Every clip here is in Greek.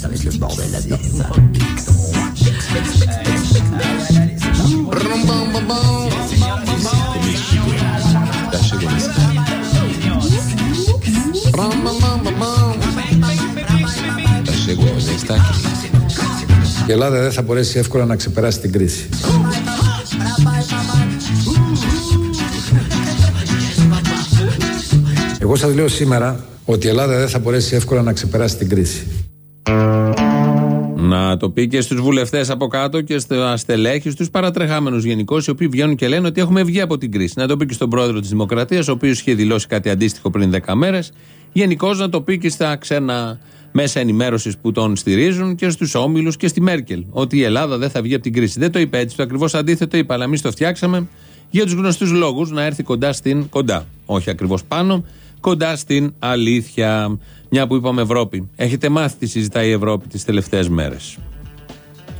Ça va être le bordel là-dedans, ça. Η Ελλάδα δεν θα μπορέσει εύκολα να ξεπεράσει την κρίση. Εγώ σας λέω σήμερα ότι η Ελλάδα δεν θα μπορέσει εύκολα να ξεπεράσει την κρίση. Να το πει και στους βουλευτές από κάτω και στα στελέχη, στους παρατρεχάμενους γενικώς, οι οποίοι βγαίνουν και λένε ότι έχουμε βγει από την κρίση. Να το πει και στον πρόεδρο της Δημοκρατίας, ο οποίος είχε δηλώσει κάτι αντίστοιχο πριν 10 μέρες. Γενικώς να το πει και στα ξένα μέσα ενημέρωσης που τον στηρίζουν και στους όμιλους και στη Μέρκελ. Ότι η Ελλάδα δεν θα βγει από την κρίση. Δεν το είπε έτσι, το ακριβώς αντίθετο είπα, αλλά εμείς το φτιάξαμε για τους γνωστούς λόγους να έρθει κοντά στην κοντά. Όχι ακριβώς πάνω, κοντά στην αλήθεια. Μια που είπαμε Ευρώπη. Έχετε μάθει τι συζητάει η Ευρώπη τις τελευταίες μέρες.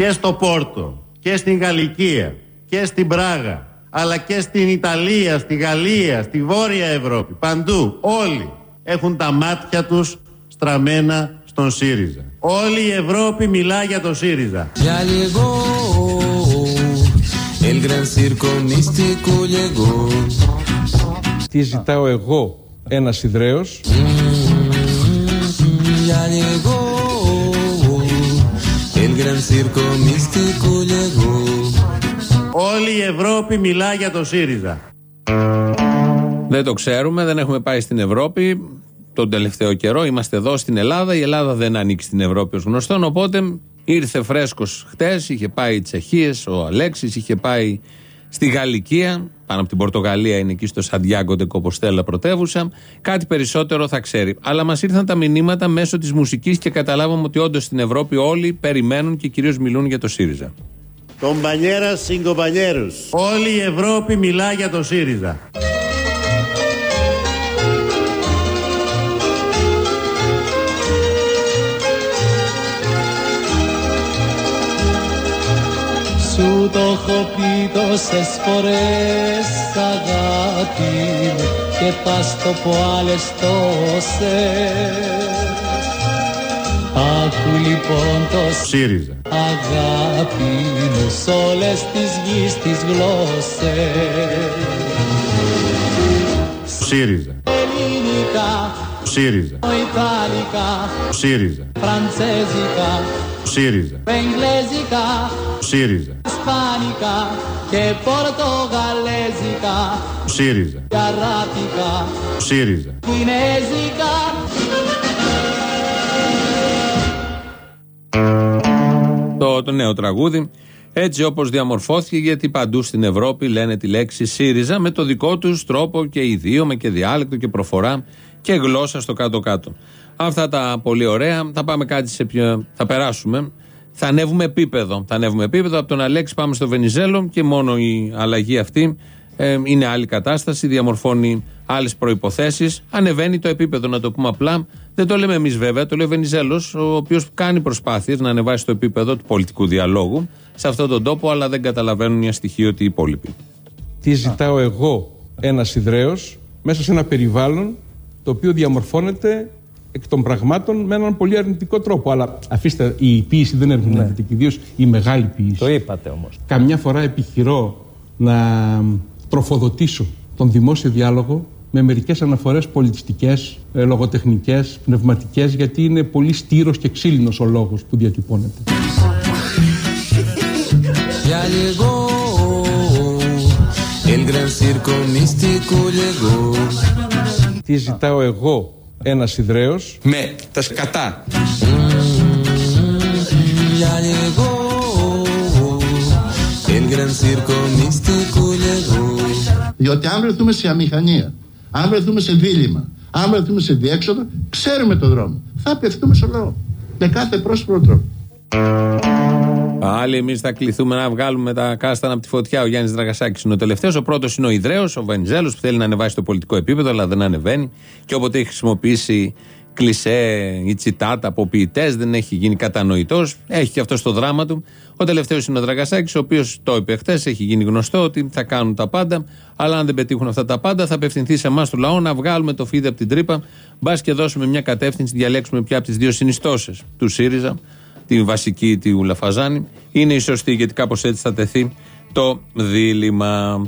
Και στο Πόρτο και στην Γαλλικία και στην Πράγα αλλά και στην Ιταλία, στη Γαλλία, στη Βόρεια Ευρώπη. Παντού όλοι έχουν τα μάτια τους στραμμένα στον ΣΥΡΙΖΑ. Όλη η Ευρώπη μιλά για το ΣΥΡΙΖΑ. Τι ζητάω εγώ, ένας Ιδραίος, Όλη η Ευρώπη μιλά για το ΣΥΡΙΖΑ. Δεν το ξέρουμε, δεν έχουμε πάει στην Ευρώπη τον τελευταίο καιρό. Είμαστε εδώ στην Ελλάδα. Η Ελλάδα δεν ανήκει στην Ευρώπη ως γνωστόν. Οπότε ήρθε φρέσκος χτες, είχε πάει Τσεχίες, ο Αλέξης, είχε πάει στη Γαλλικία. Πάνω από την Πορτογαλία είναι εκεί στο Σαντιάγκο Κοποστέλα πρωτεύουσα. Κάτι περισσότερο θα ξέρει. Αλλά μας ήρθαν τα μηνύματα μέσω της μουσικής και καταλάβαμε ότι όντως στην Ευρώπη όλοι περιμένουν και κυρίως μιλούν για το ΣΥΡΙΖΑ. Κομπανιέρα συγκομπανιέρου. Όλη η Ευρώπη μιλά για το ΣΥΡΙΖΑ. Σου το έχω πει τόσες φορές αγάπη μου και πας το πω άλλες τόσες Άκου λοιπόν το ΣΥΡΙΖΑ. αγάπη μου σ' όλες τις γης τις γλώσσες ΣΥΡΙΖΑ. Ελληνικά, ΣΥΡΙΖΑ. Ιταλικά, ΣΥΡΙΖΑ. Φραντσέζικα, ΣΥΡΙΖΑ. Εγγλέζικα, ΣΥΡΙΖΑ. Ισπανικά και Πορτογαλέζικα ΣΥΡΙΖΑ. Καράτικα, ΣΥΡΙΖΑ. Κινέζικα Το, το νέο τραγούδι. Έτσι όπως διαμορφώθηκε, γιατί παντού στην Ευρώπη λένε τη λέξη ΣΥΡΙΖΑ με το δικό τους τρόπο και ιδίωμα και διάλεκτο και προφορά και γλώσσα στο κάτω-κάτω. Αυτά τα πολύ ωραία. Θα πάμε κάτι σε πιο. Θα περάσουμε. Θα ανέβουμε επίπεδο. Θα ανέβουμε επίπεδο. Από τον Αλέξη πάμε στο Βενιζέλο και μόνο η αλλαγή αυτή ε, είναι άλλη κατάσταση. Διαμορφώνει άλλες προποθέσει. Ανεβαίνει το επίπεδο, να το πούμε απλά. Δεν το λέμε εμείς βέβαια, το λέει ο Βενιζέλος, ο οποίος κάνει προσπάθειες να ανεβάσει το επίπεδο του πολιτικού διαλόγου σε αυτόν τον τόπο, αλλά δεν καταλαβαίνουν μια στοιχείο ότι οι υπόλοιποι. τι ζητάω εγώ, ένας Ιδραίος, μέσα σε ένα περιβάλλον το οποίο διαμορφώνεται εκ των πραγμάτων με έναν πολύ αρνητικό τρόπο. Αλλά αφήστε, η ποιήση δεν είναι αρνητική, ιδίως η μεγάλη ποιήση. Το είπατε όμως. Καμιά φορά επιχειρώ να τροφοδοτήσω τον δημόσιο διάλογο με μερικές αναφορές πολιτιστικές, ε, λογοτεχνικές, πνευματικές, γιατί είναι πολύ στήρος και ξύλινος ο λόγος που διατυπώνεται. Ya llegó el gran circo místico llegó Τι ζητάω εγώ, ένας Ιδραίος, με τα σκατά. Ya llegó el gran circo místico llegó Διότι αν βρεθούμε σε αμηχανία, αν βρεθούμε σε δίλημα, αν βρεθούμε σε διέξοδο, ξέρουμε το δρόμο. Θα απευθύνουμε στο λόγο. Με κάθε πρόσωπο τρόπο. Πάλι εμείς θα κληθούμε να βγάλουμε τα κάστανα από τη φωτιά. Ο Γιάννης Δραγασάκης είναι ο τελευταίος. Ο πρώτος είναι ο Ιδραίος, ο Βενιζέλος, που θέλει να ανεβάσει το πολιτικό επίπεδο, αλλά δεν ανεβαίνει. Και όποτε έχει χρησιμοποιήσει κλισέ ή τσιτάτα από ποιητές, δεν έχει γίνει κατανοητός. Έχει και αυτό το δράμα του. Ο τελευταίος είναι ο Δραγασάκης, ο οποίος το είπε χθες, έχει γίνει γνωστό ότι θα κάνουν τα πάντα. Αλλά αν δεν πετύχουν αυτά τα πάντα, θα απευθυνθεί σε εμάς το λαό να βγάλουμε το φίδι από την τρύπα. Μπας και δώσουμε μια κατεύθυνση, διαλέξουμε ποια από τις δύο συνιστώσεις του ΣΥΡΙΖΑ, τη βασική του Λαφαζάνη. Είναι η σωστή, γιατί κάπως έτσι θα τεθεί το δίλημα.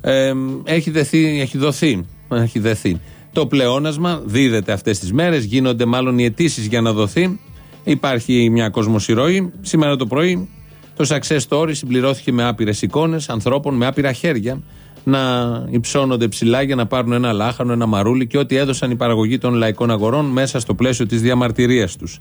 Ε, έχει, δεθεί, έχει δοθεί. Έχει δεθεί. Το πλεόνασμα δίδεται αυτές τις μέρες, γίνονται μάλλον οι αιτήσεις για να δοθεί. Υπάρχει μια κοσμοσυρωή. Σήμερα το πρωί το success story συμπληρώθηκε με άπειρες εικόνες ανθρώπων με άπειρα χέρια να υψώνονται ψηλά για να πάρουν ένα λάχανο, ένα μαρούλι και ό,τι έδωσαν η παραγωγή των λαϊκών αγορών μέσα στο πλαίσιο της διαμαρτυρίας τους.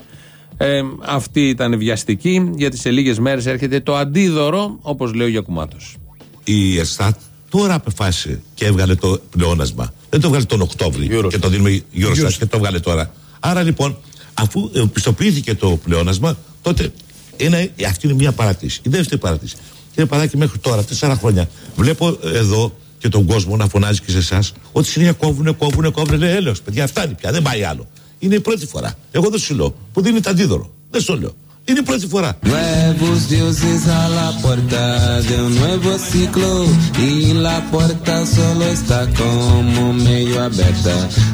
Ε, αυτή ήταν βιαστική, γιατί σε λίγες μέρες έρχεται το αντίδωρο, όπως λέει ο Γιακουμάτος. Η ΕΣΤΑΤ τώρα απεφάσισε και έβγαλε το πλεόνασμα. Δεν το έβγαλε τον Οκτώβριο και το δίνουμε Eurostat και το έβγαλε τώρα. Άρα λοιπόν, αφού πιστοποιήθηκε το πλεόνασμα, τότε είναι, αυτή είναι μια παρατήση. Η δεύτερη παρατήση. Κύριε Παράκη, μέχρι τώρα, τέσσερα χρόνια, βλέπω εδώ και τον κόσμο να φωνάζει και σε εσάς ότι συνέχεια κόβουνε, κόβουνε, κόβουνε. Λέει έλεος, παιδιά, φτάνει πια, δεν πάει άλλο. Είναι η πρώτη φορά. Εγώ δεν σου λέω που δίνει το αντίδωρο. Δεν σου λέω. Είναι η πρώτη φορά.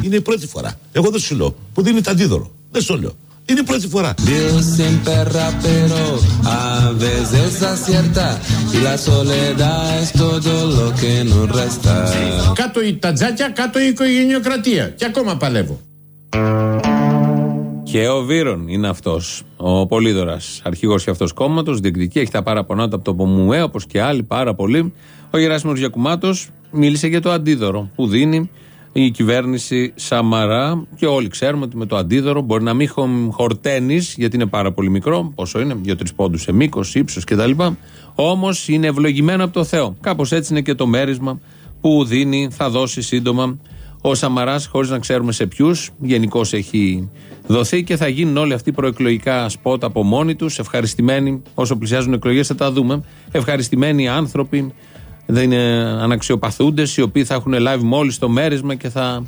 Είναι η πρώτη φορά. Εγώ δεν σου λέω που δίνει το αντίδωρο. Δεν σου λέω. Είναι η πρώτη φορά. Κάτω η τατζάκια, κάτω η οικογενειοκρατία. Και ακόμα παλεύω. Και ο Βύρον είναι αυτός. Ο Πολύδωρας. Αρχηγός και αυτός κόμματος. Διεκδικεί, έχει τα παραπονά από το Πομουέ, όπως και άλλοι πάρα πολλοί. Ο Γεράσιμος Γιακουμάτος μίλησε για το αντίδωρο που δίνει η κυβέρνηση Σαμαρά. Και όλοι ξέρουμε ότι με το αντίδωρο μπορεί να μην χορταίνεις, γιατί είναι πάρα πολύ μικρό. Πόσο είναι, δύο-τρεις πόντους σε μήκος, ύψος κτλ. Όμως είναι ευλογημένο από το Θεό. Κάπως έτσι είναι και το μέρισμα που δίνει, θα δώσει σύντομα ο Σαμαράς, χωρίς να ξέρουμε σε ποιους. Γενικώς έχει δοθεί και θα γίνουν όλοι αυτοί προεκλογικά σπότ από μόνοι τους. Ευχαριστημένοι, όσο πλησιάζουν εκλογές, θα τα δούμε. Ευχαριστημένοι άνθρωποι, δεν είναι αναξιοπαθούντες, οι οποίοι θα έχουν live μόλις το μέρισμα και θα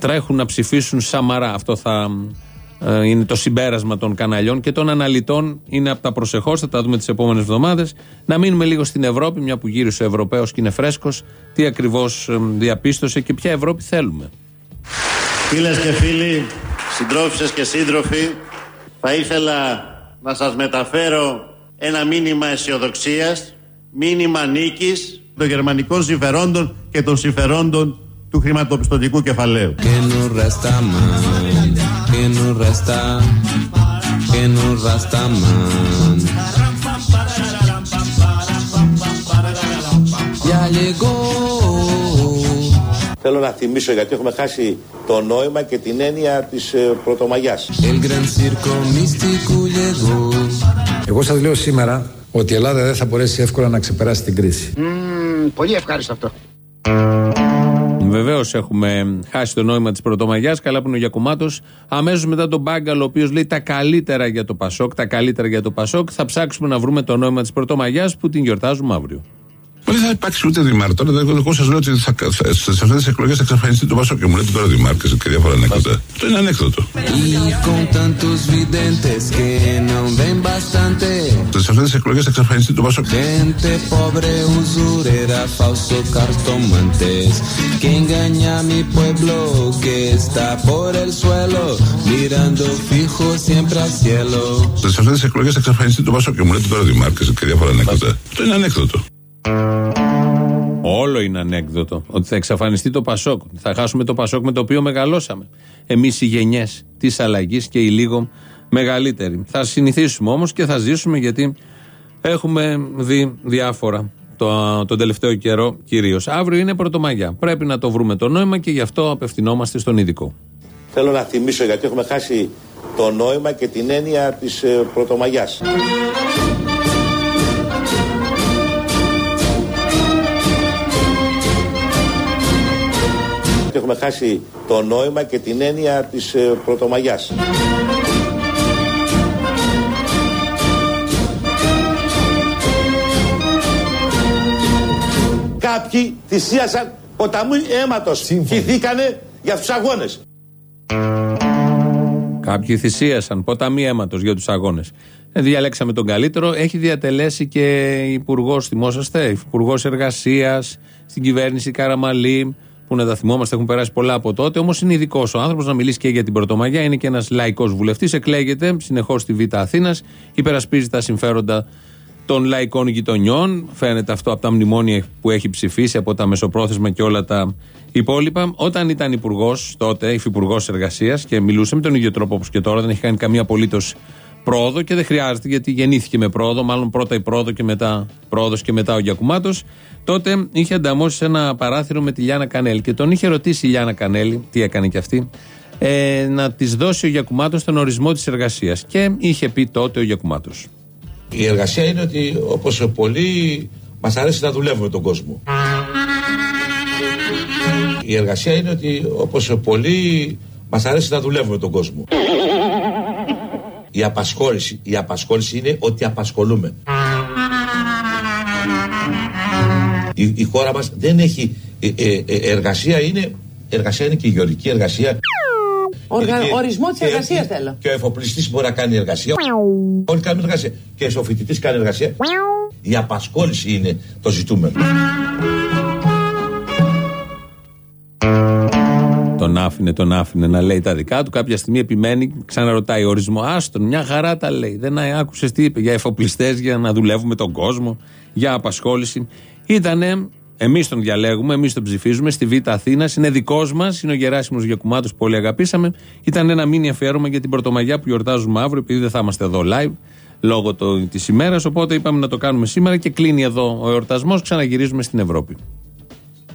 τρέχουν να ψηφίσουν Σαμαρά. Αυτό θα ε, είναι το συμπέρασμα των καναλιών και των αναλυτών. Είναι από τα προσεχώς, θα τα δούμε τις επόμενες εβδομάδες. Να μείνουμε λίγο στην Ευρώπη, μια που γύρισε ο Ευρωπαίος και είναι φρέσκος, τι ακριβώς ε, διαπίστωσε και ποια Ευρώπη θέλουμε. Φίλες και φίλοι, συντρόφισσες και σύντροφοι, θα ήθελα να σας μεταφέρω ένα μήνυμα αισιοδοξίας, μήνυμα νίκης των γερμανικών συμφερόντων και των συμφερόντων του χρηματοπιστωτικού κεφαλαίου. Θέλω να θυμίσω γιατί έχουμε χάσει το νόημα και την έννοια της ε, Πρωτομαγιάς. Εγώ σας λέω σήμερα ότι η Ελλάδα δεν θα μπορέσει εύκολα να ξεπεράσει την κρίση. πολύ ευχάριστο αυτό. Βεβαίως έχουμε χάσει το νόημα της Πρωτομαγιάς. Καλά που είναι ο Γιακουμάτος. Αμέσως μετά τον Μπάγκαλο, ο οποίος λέει τα καλύτερα για το Πασόκ, τα καλύτερα για το Πασόκ, θα ψάξουμε να βρούμε το νόημα της Πρωτομαγιάς που την γιορτάζουμε αύριο. Δεν θα υπάρξει ούτε Δημάρ. Τώρα εγώ σα λέω ότι θα, σε αυτέ τι εκλογέ θα εξαφανιστεί το Πασόκ και μου λέτε τώρα Δημάρ και διάφορα ανέκδοτα. Το είναι ανέκδοτο. Σε αυτέ τι εκλογέ θα εξαφανιστεί το Πασόκ. Σε αυτέ τι εκλογέ θα εξαφανιστεί το Πασόκ και μου λέτε τώρα Δημάρ και διάφορα ανέκδοτα. Το είναι ανέκδοτο. Όλο είναι ανέκδοτο. Ότι θα εξαφανιστεί το Πασόκ. Θα χάσουμε το Πασόκ με το οποίο μεγαλώσαμε. Εμείς οι γενιές της αλλαγής και οι λίγο μεγαλύτεροι. Θα συνηθίσουμε όμως και θα ζήσουμε γιατί έχουμε δει διάφορα το, τον τελευταίο καιρό κυρίως. Αύριο είναι Πρωτομαγιά. Πρέπει να το βρούμε το νόημα και γι' αυτό απευθυνόμαστε στον ειδικό. Θέλω να θυμίσω γιατί έχουμε χάσει το νόημα και την έννοια της ε, έχουμε χάσει το νόημα και την έννοια της ε, Πρωτομαγιάς. Κάποιοι θυσίασαν ποταμού αίματος, χυθήκανε για τους αγώνες. Κάποιοι θυσίασαν ποταμοί αίματος για τους αγώνες. Ε, διαλέξαμε τον καλύτερο. Έχει διατελέσει και υπουργός, θυμόσαστε, υπουργός εργασίας στην κυβέρνηση Καραμαλή, που να τα θυμόμαστε, έχουν περάσει πολλά από τότε. Όμως είναι ειδικός ο άνθρωπος να μιλήσει και για την Πρωτομαγιά. Είναι και ένας λαϊκός βουλευτής, εκλέγεται συνεχώς στη Β' Αθήνας, υπερασπίζει τα συμφέροντα των λαϊκών γειτονιών. Φαίνεται αυτό από τα μνημόνια που έχει ψηφίσει, από τα μεσοπρόθεσμα και όλα τα υπόλοιπα. Όταν ήταν υπουργός τότε, υφυπουργός εργασίας και μιλούσε με τον ίδιο τρόπο όπως και τώρα, δεν έχει κάνει καμία απολύτως πρόοδο και δεν χρειάζεται γιατί γεννήθηκε με πρόοδο, μάλλον πρώτα η πρόοδο και μετά πρόοδος και μετά ο Γιακουμάτος. Τότε είχε ανταμώσει ένα παράθυρο με τη Λιάνα Κανέλη και τον είχε ρωτήσει η Λιάνα Κανέλη, τι έκανε κι αυτή, ε, να της δώσει ο Γιακουμάτος τον ορισμό της εργασίας. Και είχε πει τότε ο Γιακουμάτος. Η εργασία είναι ότι όπως πολλοί μας αρέσει να δουλεύουμε τον κόσμο. Η εργασία είναι ότι όπως πολλοί μας αρέσει να δουλεύουμε τον κόσμο. Η απασχόληση, η απασχόληση είναι ότι απασχολούμε. Η, η χώρα μας δεν έχει ε, ε, ε, εργασία είναι εργασία είναι και η γεωργική εργασία Οργα... Και- Ορισμό της και- εργασίας και- θέλω. Και ο εφοπλιστής μπορεί να κάνει εργασία. Όλοι κάνουμε εργασία. Και ο φοιτητής κάνει εργασία. Η απασχόληση είναι το ζητούμενο. Τον άφηνε, τον άφηνε να λέει τα δικά του. Κάποια στιγμή επιμένει, ξαναρωτάει ορισμό. Άστον, μια χαρά τα λέει. Δεν άκουσες τι είπε για εφοπλιστές, για να δουλεύουμε τον κόσμο, για απασχόληση. Ήτανε, εμείς τον διαλέγουμε, εμείς τον ψηφίζουμε στη Β' Αθήνα. Είναι δικός μας, είναι ο Γεράσιμος Γιακουμάτος που όλοι αγαπήσαμε. Ήταν ένα μήνυμα αφιέρωμα για την Πρωτομαγιά που γιορτάζουμε αύριο, επειδή δεν θα είμαστε εδώ live λόγω της ημέρας. Οπότε είπαμε να το κάνουμε σήμερα και κλείνει εδώ ο εορτασμός. Ξαναγυρίζουμε στην Ευρώπη.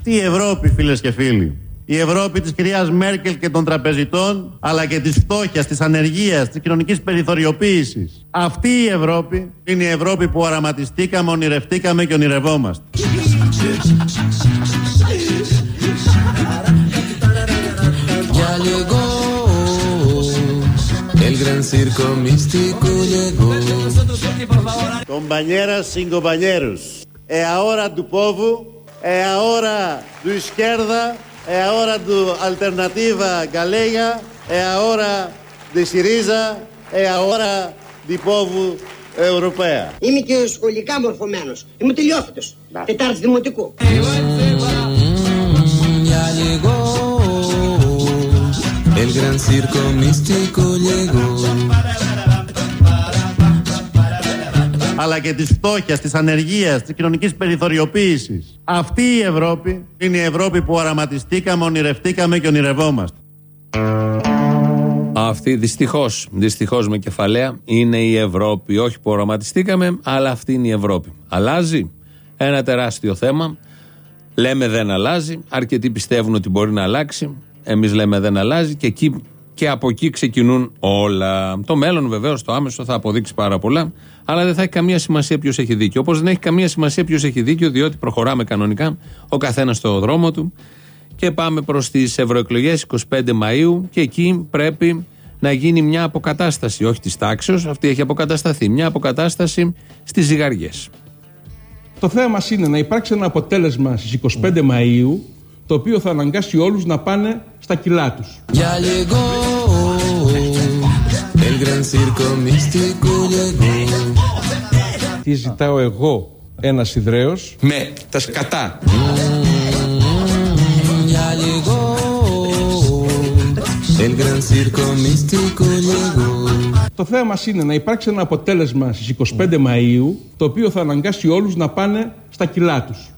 Τι Ευρώπη, φίλες και φίλοι. Η Ευρώπη της κυρίας Μέρκελ και των τραπεζιτών, αλλά και της φτώχειας, της ανεργίας, της κοινωνικής περιθωριοποίησης. Αυτή η Ευρώπη είναι η Ευρώπη που οραματιστήκαμε, ονειρευτήκαμε και ονειρευόμαστε. Ya llegó el gran circo místico llegó. Compañeras sin compañeros. É a hora do povo, é a hora do esquerda, É ώρα του Αλτερνατίβα Γκαλέγια, é ώρα τη ΣΥΡΙΖΑ, é ώρα του Πόβου Ευρωπαία. Είμαι και ο σχολικά μορφωμένος. Είμαι ο Τετάρτη Δημοτικού αλλά και της φτώχειας, της ανεργίας, της κοινωνικής περιθωριοποίησης. Αυτή η Ευρώπη είναι η Ευρώπη που οραματιστήκαμε, ονειρευτήκαμε και ονειρευόμαστε. Αυτή δυστυχώς, δυστυχώς με κεφαλαία, είναι η Ευρώπη. Όχι που οραματιστήκαμε, αλλά αυτή είναι η Ευρώπη. Αλλάζει. Ένα τεράστιο θέμα. Λέμε δεν αλλάζει. Αρκετοί πιστεύουν ότι μπορεί να αλλάξει. Εμείς λέμε δεν αλλάζει και, εκεί, και από εκεί ξεκινούν όλα. Το μέλλον βεβαίως, το άμεσο θα αποδείξει πάρα πολλά. Αλλά δεν θα έχει καμία σημασία ποιος έχει δίκιο. Όπως δεν έχει καμία σημασία ποιος έχει δίκιο, διότι προχωράμε κανονικά ο καθένας στο δρόμο του και πάμε προς τις ευρωεκλογές 25 Μαΐου και εκεί πρέπει να γίνει μια αποκατάσταση, όχι της τάξεως, αυτή έχει αποκατασταθεί, μια αποκατάσταση στις ζυγαριές. Το θέμα μας είναι να υπάρξει ένα αποτέλεσμα στις 25 Μαΐου το οποίο θα αναγκάσει όλους να πάνε στα κιλά τους. Ya llegó el gran circo místico llegó. Τι ζητάω εγώ ένας Ιδραίος; Με τα σκατά. Ya llegó el gran circo místico llegó. Το θέμα μας είναι να υπάρξει ένα αποτέλεσμα στις 25 Μαΐου το οποίο θα αναγκάσει όλους να πάνε στα κιλά τους.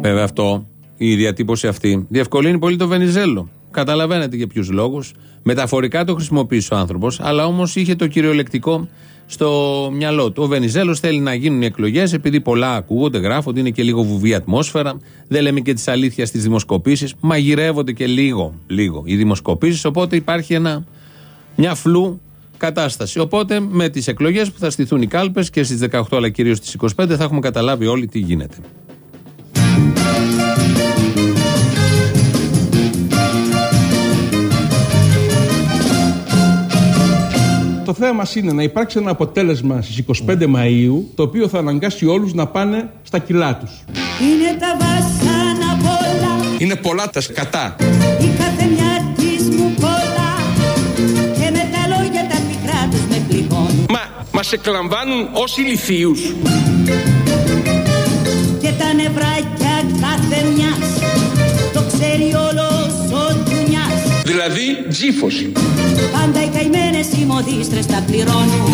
Βέβαια αυτό, η διατύπωση αυτή, διευκολύνει πολύ το Βενιζέλο. Καταλαβαίνετε για ποιους λόγους. Μεταφορικά το χρησιμοποίησε ο άνθρωπος, αλλά όμως είχε το κυριολεκτικό στο μυαλό του. Ο Βενιζέλος θέλει να γίνουν οι εκλογές, επειδή πολλά ακούγονται, γράφονται, είναι και λίγο βουβή ατμόσφαιρα. Δεν λέμε και τη αλήθεια στι δημοσκοπήσεις. Μαγειρεύονται και λίγο, λίγο οι δημοσκοπήσεις. Οπότε υπάρχει ένα, μια φλού κατάσταση. Οπότε με τις εκλογές που θα στηθούν οι κάλπες και στις 18 αλλά κυρίως στις 25 θα έχουμε καταλάβει όλοι τι γίνεται. το θέμα μας είναι να υπάρξει ένα αποτέλεσμα στις 25 Μαου το οποίο θα αναγκάσει όλους να πάνε στα κιλά τους. Είναι τα βάσανα πολλά. Είναι πολλά τα σκατά. Η καθεμιά της μου. Και με τα λόγια τα πικρά τους με πληγώνουν. Μα μας εκλαμβάνουν ω ηλικίου. Και τα νευράκια κάθε μια το ξέρει Δηλαδή τζίφος. Πάντα οι καημένες οι μοδίστρες τα πληρώνουν.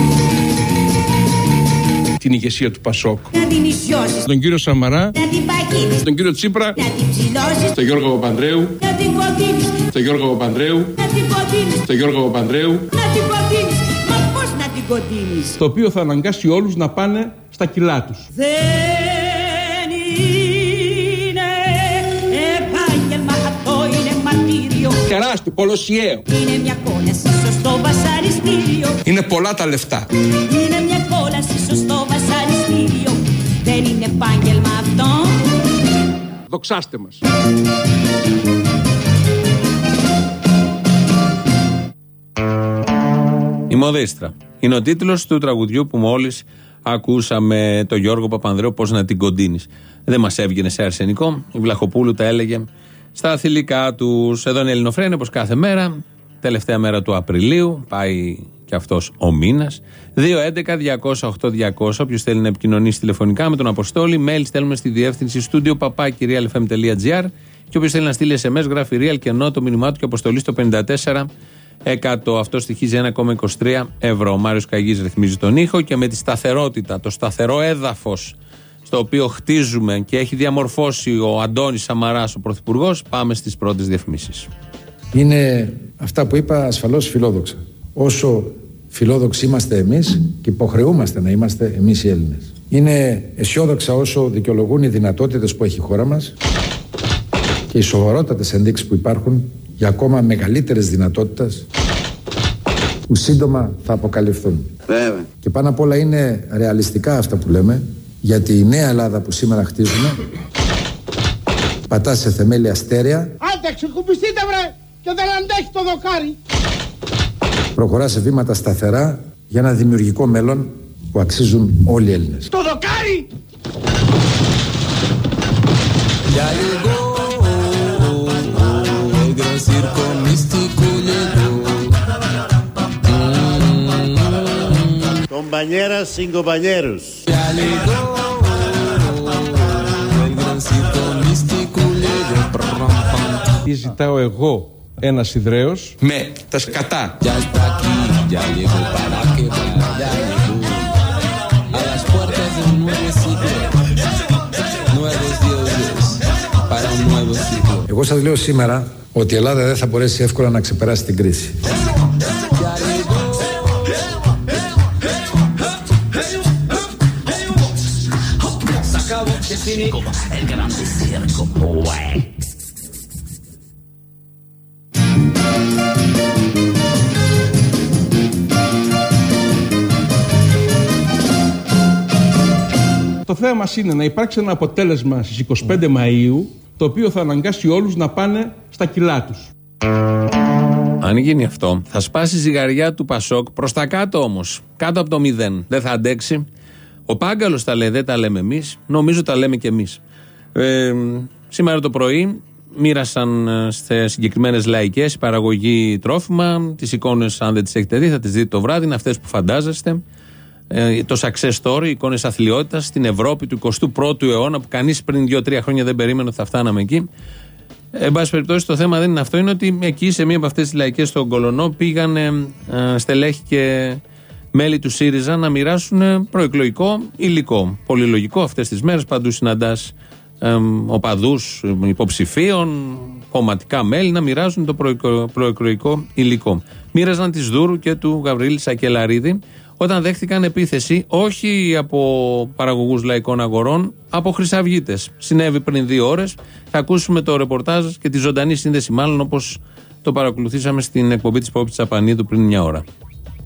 Την ηγεσία του Πασόκ. Να την ισιώσεις. Τον κύριο Σαμαρά, Να την παγίδεις. Τον κύριο Τσίπρα, Να την ψηλώσεις. Τον Γιώργο Παπανδρέου, Να την κοντίνεις τον Γιώργο Παπανδρέου, Να την κοντίνεις τον Γιώργο Παπανδρέου, Να την κοντίνεις Μα πώς να την κοντίνεις το οποίο θα αναγκάσει όλους να πάνε στα κιλά τους. Δεν μαρτύριο Τεράστιο, κολοσιαίο. Είναι μια κόλαση στο βασαριστήριο Είναι πολλά τα λεφτά. Είναι μια κόλαση στο βασαριστήριο Δεν είναι επάγγελμα αυτό Δοξάστε μας. Η Μοδίστρα. Είναι ο τίτλος του τραγουδιού που μόλις ακούσαμε το Γιώργο Παπανδρέου πώς να την κοντίνεις. Δεν μας έβγαινε σε αρσενικό. Η Βλαχοπούλου τα έλεγε στα θηλυκά τους. Εδώ είναι Ελληνοφρένη όπως κάθε μέρα. Τελευταία μέρα του Απριλίου. Πάει και αυτός ο μήνας. 2.11.208.200. Όποιος θέλει να επικοινωνήσει τηλεφωνικά με τον Αποστόλη, mail στέλνουμε στη διεύθυνση studio papakirialfm.gr και όποιος θέλει να στείλει SMS γράφει real και ενώ το μήνυμά του και αποστολή στο 54 100. Αυτό στοιχίζει 1,23 ευρώ. Ο Μάριος Καγής ρυθμίζει τον ήχο και με τη σταθερότητα, το σταθερό έδαφος στο οποίο χτίζουμε και έχει διαμορφώσει ο Αντώνης Σαμαράς, ο Πρωθυπουργός, πάμε στις πρώτες διαφημίσεις. Είναι αυτά που είπα ασφαλώς φιλόδοξα. Όσο φιλόδοξοι είμαστε εμείς και υποχρεούμαστε να είμαστε εμείς οι Έλληνες. Είναι αισιόδοξα όσο δικαιολογούν οι δυνατότητες που έχει η χώρα μας και οι σοβαρότατες ενδείξεις που υπάρχουν για ακόμα μεγαλύτερες δυνατότητες που σύντομα θα αποκαλυφθούν. Βέβαια. Και πάνω απ' όλα είναι ρεαλιστικά αυτά που λέμε γιατί η νέα Ελλάδα που σήμερα χτίζουμε πατά σε θεμέλια στέρεα Άντε, ξεκουμπιστείτε βρε και δεν αντέχει το δοκάρι. προχωρά σε βήματα σταθερά για ένα δημιουργικό μέλλον που αξίζουν όλοι οι Έλληνες. Το δοκάρι! Ya llegó Καμπανιέρα στην κομπανιέρου. Ζητάω εγώ ένας ιδραίος; Με τα σκατά. Εγώ σας λέω σήμερα ότι η Ελλάδα δεν θα μπορέσει εύκολα να ξεπεράσει την κρίση. Το θέμα μας είναι να υπάρξει ένα αποτέλεσμα στις 25 Μαΐου το οποίο θα αναγκάσει όλους να πάνε στα κιλά τους. Αν γίνει αυτό, θα σπάσει η ζυγαριά του Πασόκ προς τα κάτω όμως. Κάτω από το μηδέν. Δεν θα αντέξει. Ο Πάγκαλος τα λέει, δεν τα λέμε εμείς. Νομίζω τα λέμε κι εμείς. Ε, σήμερα το πρωί μοίρασαν ε, σε συγκεκριμένες λαϊκές παραγωγή τρόφιμα. Τις εικόνες, αν δεν τις έχετε δει, θα τις δείτε το βράδυ. Είναι αυτές που φαντάζεστε. Ε, το success story, εικόνες αθλειότητας στην Ευρώπη του 21ου αιώνα που κανείς πριν 2-3 χρόνια δεν περίμενε ότι θα φτάναμε εκεί. Εν πάση περιπτώσει, το θέμα δεν είναι αυτό. Είναι ότι εκεί σε μία από αυτές τις λαϊκές στον Κολονό πήγαν ε, στελέχη και μέλη του ΣΥΡΙΖΑ να μοιράσουν προεκλογικό υλικό. Πολύ λογικό αυτές τις μέρες. Παντού συναντάς ε, οπαδούς υποψηφίων, κομματικά μέλη να μοιράζουν το προεκλο- προεκλογικό υλικό. Μοίραζαν τη Δούρου και του Γαβρίλη Σακελαρίδη όταν δέχτηκαν επίθεση όχι από παραγωγούς λαϊκών αγορών, από χρυσαυγίτες. Συνέβη πριν δύο ώρες. Θα ακούσουμε το ρεπορτάζ και τη ζωντανή σύνδεση μάλλον όπως το παρακολουθήσαμε στην εκπομπή της Πόπης Τσαπανίδου πριν μια ώρα.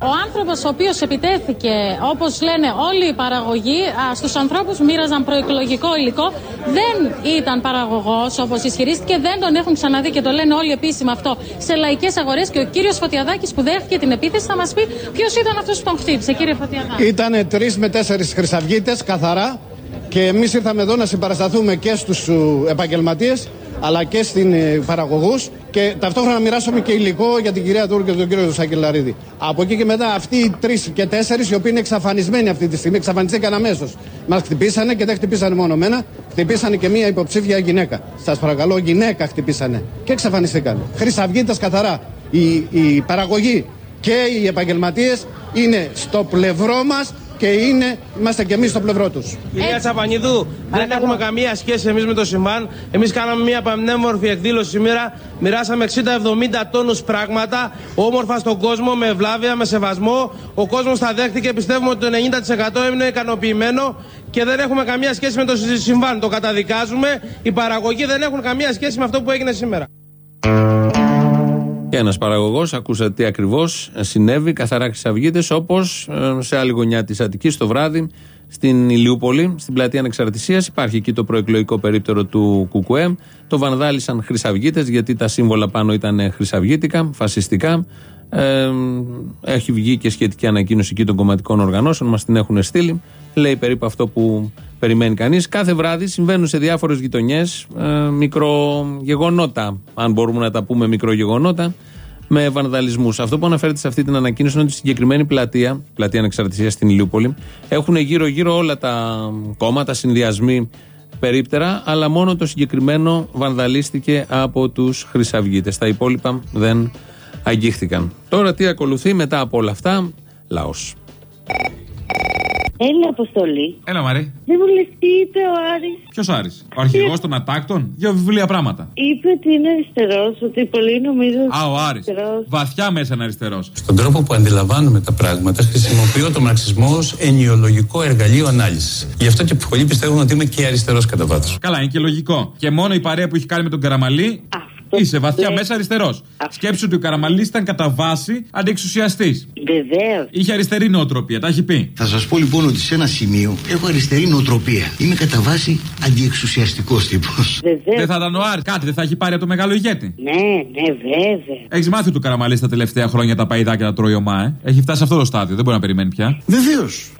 Ο άνθρωπος ο οποίος επιτέθηκε, όπως λένε όλοι οι παραγωγοί, στους ανθρώπους που μοίραζαν προεκλογικό υλικό, δεν ήταν παραγωγός όπως ισχυρίστηκε, δεν τον έχουν ξαναδεί και το λένε όλοι επίσημα αυτό σε λαϊκές αγορές. Και ο κύριος Φωτιαδάκης που δέχτηκε την επίθεση θα μας πει ποιος ήταν αυτός που τον χτύπησε, κύριε Φωτιαδάκη. Ήτανε τρεις με τέσσερις χρυσαυγίτες καθαρά και εμείς ήρθαμε εδώ να συμπαρασταθούμε και στους επαγγελματίες αλλά και στην παραγωγούς και ταυτόχρονα μοιράσαμε και υλικό για την κυρία Τούρ και τον κύριο Σακελαρίδη. Από εκεί και μετά αυτοί οι τρεις και τέσσερις, οι οποίοι είναι εξαφανισμένοι αυτή τη στιγμή, εξαφανιστήκαν αμέσως. Μας χτυπήσανε και δεν χτυπήσανε μόνο εμένα, χτυπήσανε και μία υποψήφια γυναίκα. Σας παρακαλώ, γυναίκα χτυπήσανε και εξαφανιστήκαν. Χρυσαυγίτες καθαρά. Η, η παραγωγή και οι επαγγελματίες είναι στο πλευρό μας και είναι, είμαστε και εμείς στο πλευρό τους. Κυρία Τσαπανίδου, δεν έχουμε καμία σχέση εμείς με το συμβάν. Εμείς κάναμε μια πανέμορφη εκδήλωση σήμερα. Μοιράσαμε 60-70 τόνους πράγματα, όμορφα στον κόσμο, με ευλάβεια, με σεβασμό. Ο κόσμος τα δέχτηκε. Πιστεύουμε ότι το 90% έμεινε ικανοποιημένο και δεν έχουμε καμία σχέση με το συμβάν. Το καταδικάζουμε. Οι παραγωγοί δεν έχουν καμία σχέση με αυτό που έγινε σήμερα. Και ένας παραγωγός, ακούσατε τι ακριβώς συνέβη, καθαρά χρυσαυγίτε, όπως σε άλλη γωνιά της Αττικής το βράδυ, στην Ηλιούπολη, στην πλατεία Ανεξαρτησίας. Υπάρχει εκεί το προεκλογικό περίπτερο του Κουκουέ. Το βανδάλισαν χρυσαυγίτες, γιατί τα σύμβολα πάνω ήταν χρυσαυγίτικα, φασιστικά. Ε, έχει βγει και σχετική ανακοίνωση εκεί των κομματικών οργανώσεων, μας την έχουν στείλει. Λέει περίπου αυτό που περιμένει κανείς. Κάθε βράδυ συμβαίνουν σε διάφορες γειτονιές ε, μικρογεγονότα, αν μπορούμε να τα πούμε μικρογεγονότα, με βανδαλισμούς. Αυτό που αναφέρεται σε αυτή την ανακοίνωση είναι ότι στη συγκεκριμένη πλατεία, πλατεία Ανεξαρτησίας στην Ηλιούπολη, έχουν γύρω-γύρω όλα τα κόμματα, συνδυασμοί περίπτερα, αλλά μόνο το συγκεκριμένο βανδαλίστηκε από τους Χρυσαυγίτες. Τα υπόλοιπα δεν αγγίχθηκαν. Τώρα τι ακολουθεί μετά από όλα αυτά, λαός. Έλα, Αποστολή. Έλα, Μαρή. Δεν μου λες τι είπε ο Άρης. Ποιος Άρης, ο αρχηγός των ατάκτων, για βιβλία πράγματα. Είπε ότι είναι αριστερός, ότι πολλοί νομίζουν. Α, ο Άρης. Βαθιά μέσα είναι αριστερός. Στον τρόπο που αντιλαμβάνομαι τα πράγματα, χρησιμοποιώ τον μαρξισμό ως ενιολογικό εργαλείο ανάλυσης. Γι' αυτό και πολλοί πιστεύουν ότι είμαι και αριστερός κατά βάθος. Καλά, είναι και λογικό. Και μόνο η παρέα που έχει κάνει με τον Καραμαλή. Είσαι βαθιά μέσα αριστερός. Σκέψου ότι ο Καραμαλής ήταν κατά βάση αντιεξουσιαστής. Βεβαίως. Είχε αριστερή νοοτροπία, τα έχει πει. Θα σας πω λοιπόν ότι σε ένα σημείο έχω αριστερή νοοτροπία. Είμαι κατά βάση αντιεξουσιαστικός τύπος. Δεν θα ήταν ο Άρης. Κάτι δεν θα έχει πάρει από το μεγάλο ηγέτη. Ναι, ναι, βέβαια. Έχεις μάθει του Καραμαλής στα τελευταία χρόνια τα παϊδάκια τα τρώει ο ΜΑΕ. Έχει φτάσει σε αυτό το στάδιο, δεν μπορεί να περιμένει πια. Βεβαίως.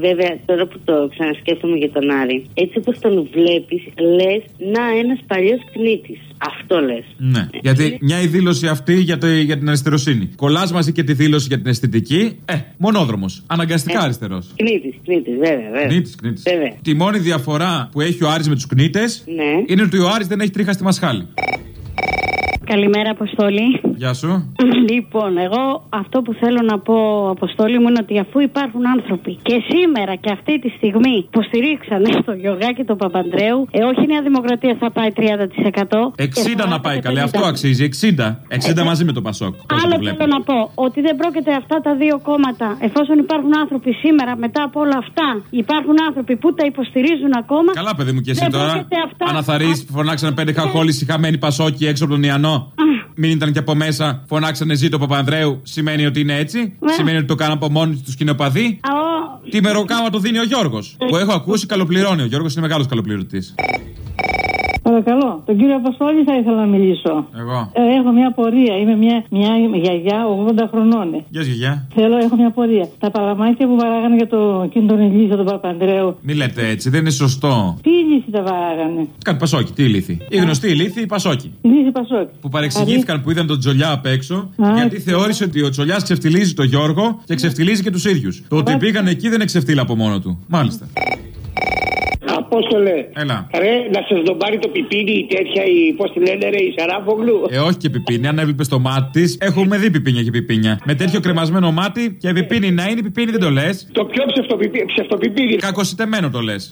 Βέβαια, τώρα που το ξανασκέφτομαι για τον Άρη, έτσι όπως τον βλέπεις, λες να ένας παλιός κνήτη. Αυτό λες. Ναι. Γιατί μια η δήλωση αυτή για, το, για την αριστεροσύνη. Κολλάς μαζί και τη δήλωση για την αισθητική. Ε, μονόδρομος. Αναγκαστικά Ε. αριστερός. Κνήτης, κνήτης, βέβαια, βέβαια. Κνήτης, κνήτης. Βέβαια. Τη μόνη διαφορά που έχει ο Άρης με τους κνήτες Ναι. είναι ότι ο Άρης δεν έχει τρίχα στη μασχάλη. Καλημέρα, Αποστόλη. Γεια σου. Λοιπόν, εγώ αυτό που θέλω να πω, Αποστόλη μου, είναι ότι αφού υπάρχουν άνθρωποι και σήμερα και αυτή τη στιγμή που στηρίξανε στο Γιωργάκη τον Παπαντρέου, ε, όχι η Νέα Δημοκρατία θα πάει 30%. 60 να πάει καλέ, αυτό αξίζει. 60. 60 μαζί με το Πασόκ. Όσο Άλλο το βλέπω. θέλω να πω ότι δεν πρόκειται αυτά τα δύο κόμματα, εφόσον υπάρχουν άνθρωποι σήμερα μετά από όλα αυτά, υπάρχουν άνθρωποι που τα υποστηρίζουν ακόμα. Καλά, παιδί μου, και εσύ δεν τώρα. πρόκειται αυτά- Αναθαρείς, φωνάξανε πέντε χαχόλοι χαμένοι Πασόκοι έξω από τον Ιαννό. Μην ήταν και από μέσα, φωνάξανε ζήτω Παπανδρέου. Σημαίνει ότι είναι έτσι. Ναι. Σημαίνει ότι το κάνουν από μόνοι τους σκηνοπαδοί. Τι μεροκάμα το δίνει ο Γιώργος. Που έχω ακούσει καλοπληρώνει. Ο Γιώργος είναι μεγάλος καλοπληρωτής. Παρακαλώ, τον κύριο Αποστόλη θα ήθελα να μιλήσω. Εγώ. Ε, έχω μια πορεία. Είμαι μια, μια γιαγιά 80 χρονών. Γεια σου, γιαγιά. Θέλω, έχω μια πορεία. Τα παραμάκια που παράγανε για το εκείνο τον Ελίζα, τον Παπανδρέου. Μη λέτε έτσι, δεν είναι σωστό. Τι λύση τα παράγανε. Κάτι Πασόκι, τι ηλίθι. Η γνωστή ηλίθι, η Πασόκι. Λύση Πασόκ. Που παρεξηγήθηκαν που είδαν τον Τζολιά απ' έξω, Α, γιατί έτσι. θεώρησε ότι ο Τζολιάς ξεφτιλίζει τον Γιώργο και ξεφτιλίζει και τους ίδιους. Το ότι πήγαν εκεί δεν εξεφτύλα από μόνο του. Μάλιστα. Απόστολε. Έλα. Ρε, να σας τον πάρει το πιπίνι η τέτοια, η, πώς τη λένε, ρε, η Σαράφογλου. Ε, όχι και πιπίνι. Αν έβλεπε το μάτι της, έχουμε δει πιπίνια και πιπίνια. Με τέτοιο κρεμασμένο μάτι και πιπίνι να είναι, πιπίνι δεν το λες. Το πιο ψευτοπιπί- ψευτοπιπίνι. Κακοσιτεμένο το λες.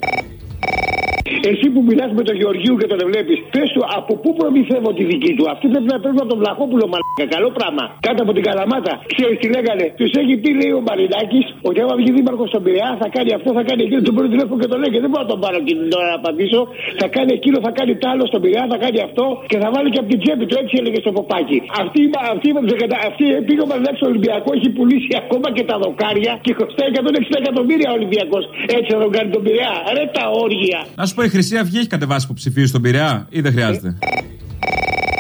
Εσύ που μιλάς με τον Γεωργίου και τον βλέπεις, πες του από πού προμηθεύω τη δική του; Αυτή πρέπει να παίρνουν από τον Βλαχόπουλο μαλάκα. Καλό πράγμα. Κάτω από την καλαμάτα. Ξέρεις τι λέγανε; Τους έχει πει, λέει ο Μαρινάκη, ότι άμα βγει δήμαρχος στον Πειραιά θα κάνει αυτό, θα κάνει εκείνο. Τον πρώτο τηλέφωνο και το λέει και δεν μπορώ να τον πάρω την ώρα να απαντήσω. Θα κάνει εκείνο, θα κάνει τ' άλλο στον Πειραιά, θα κάνει αυτό και θα βάλει και από την τσέπη του. Έτσι έλεγε στο ποπάκι. Αυτή, αυτή, αυτή, αυτή πήγε ο Μαρινάκη στο Ολυμπιακός, έχει πουλήσει ακόμα και τα δοκάρια και κοστάει 160 εκατομμύρια ο Ολυμπιακός. Έτσι θα τον κάνει τον Πειραιά. Ρε τα όργια. Να σου πω, η Χρυσή Αυγή έχει κατεβάσει υποψηφίου στον Πειραιά ή δεν χρειάζεται;